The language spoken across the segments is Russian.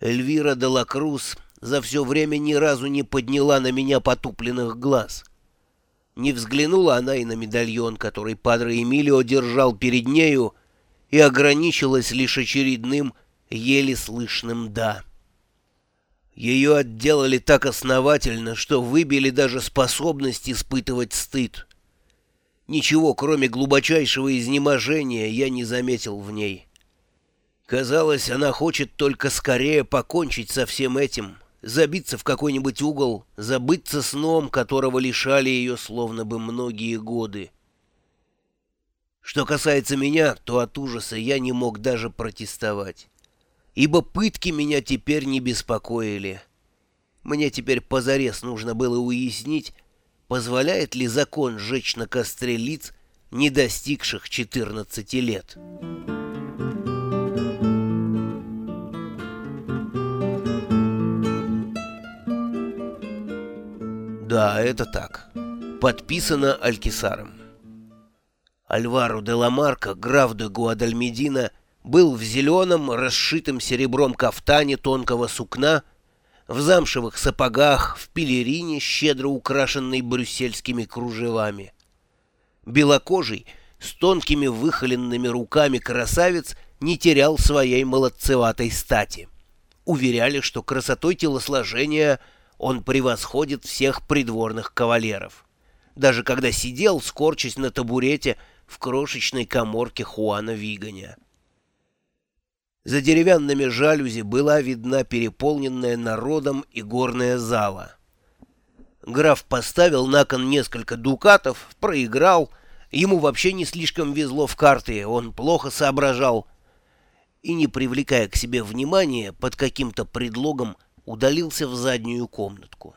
Эльвира де ла Круз за все время ни разу не подняла на меня потупленных глаз. Не взглянула она и на медальон, который Падре Эмилио держал перед нею, и ограничилась лишь очередным, еле слышным «да». Ее отделали так основательно, что выбили даже способность испытывать стыд. Ничего, кроме глубочайшего изнеможения, я не заметил в ней. Казалось, она хочет только скорее покончить со всем этим, забиться в какой-нибудь угол, забыться сном, которого лишали ее словно бы многие годы. Что касается меня, то от ужаса я не мог даже протестовать ибо пытки меня теперь не беспокоили. Мне теперь позарез нужно было уяснить, позволяет ли закон сжечь на костре лиц, не достигших 14 лет. Да, это так. Подписано Алькисаром. Альваро де Ламарко, граф де Гуадальмедина, был в зеленом, расшитом серебром кафтане тонкого сукна, в замшевых сапогах, в пелерине, щедро украшенной брюссельскими кружевами. Белокожий, с тонкими выхоленными руками красавец не терял своей молодцеватой стати. Уверяли, что красотой телосложения он превосходит всех придворных кавалеров. Даже когда сидел, скорчась на табурете в крошечной коморке Хуана Виганя. За деревянными жалюзи была видна переполненная народом и горная зала. Граф поставил на кон несколько дукатов, проиграл. Ему вообще не слишком везло в карты, он плохо соображал. И, не привлекая к себе внимания, под каким-то предлогом удалился в заднюю комнатку.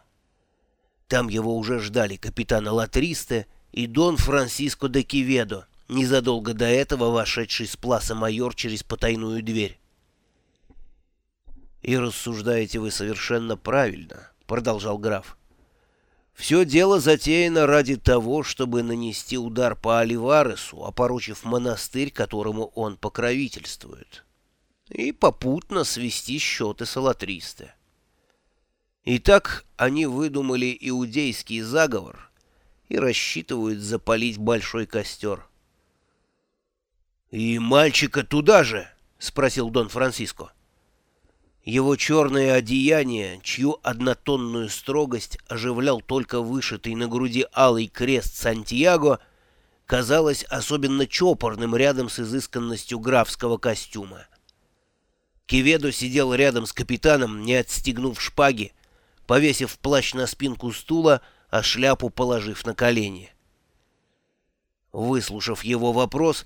Там его уже ждали капитан Латристе и Дон Франсиско де Киведо, незадолго до этого вошедший с пласа майор через потайную дверь. «И рассуждаете вы совершенно правильно», — продолжал граф. «Все дело затеяно ради того, чтобы нанести удар по Оливаресу, опорочив монастырь, которому он покровительствует, и попутно свести счеты с Алатристе. Итак, они выдумали иудейский заговор и рассчитывают запалить большой костер». «И мальчика туда же?» — спросил Дон Франциско. Его черное одеяние, чью однотонную строгость оживлял только вышитый на груди алый крест Сантьяго, казалось особенно чопорным рядом с изысканностью графского костюма. Кеведо сидел рядом с капитаном, не отстегнув шпаги, повесив плащ на спинку стула, а шляпу положив на колени. Выслушав его вопрос,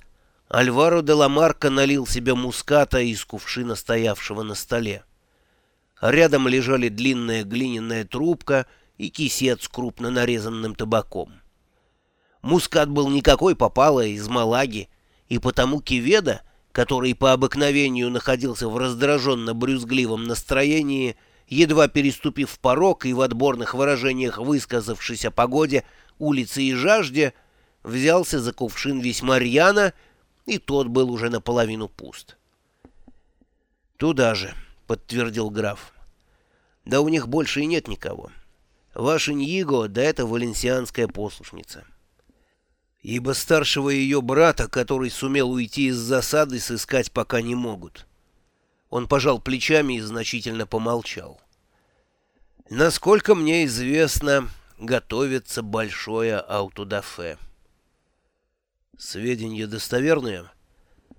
Альваро де Ламарко налил себе муската из кувшина, стоявшего на столе. Рядом лежали длинная глиняная трубка и кисет с крупно нарезанным табаком. Мускат был никакой попало из Малаги, и потому Киведа, который по обыкновению находился в раздраженно-брюзгливом настроении, едва переступив порог и в отборных выражениях высказавшись о погоде, улице и жажде, взялся за кувшин весьма рьяно, и тот был уже наполовину пуст. «Туда же», — подтвердил граф. «Да у них больше и нет никого. Ваш Иньиго, да это валенсианская послушница. Ибо старшего ее брата, который сумел уйти из засады, сыскать пока не могут». Он пожал плечами и значительно помолчал. «Насколько мне известно, готовится большое аутодафе». Сведения достоверные?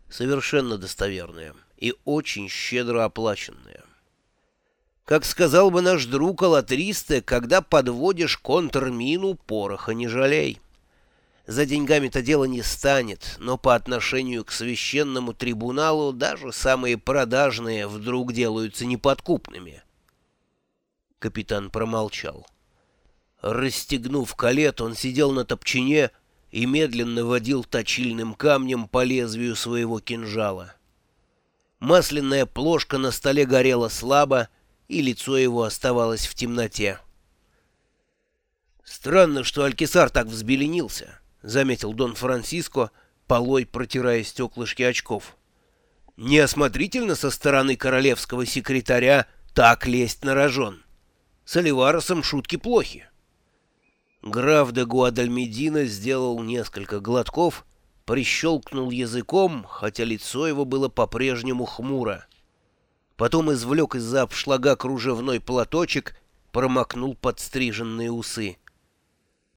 Совершенно достоверные и очень щедро оплаченные. Как сказал бы наш друг Алатристе, когда подводишь контрмину, пороха не жалей. За деньгами-то дело не станет, но по отношению к священному трибуналу даже самые продажные вдруг делаются неподкупными. Капитан промолчал. Расстегнув калет, он сидел на топчине, и медленно водил точильным камнем по лезвию своего кинжала. Масляная плошка на столе горела слабо, и лицо его оставалось в темноте. «Странно, что Алькисар так взбеленился», — заметил Дон Франциско, полой протирая стеклышки очков. Неосмотрительно со стороны королевского секретаря так лезть на рожон. С Оливаросом шутки плохи. Граф де Гуадальмедина сделал несколько глотков, прищелкнул языком, хотя лицо его было по-прежнему хмуро. Потом извлек из-за обшлага кружевной платочек, промокнул подстриженные усы.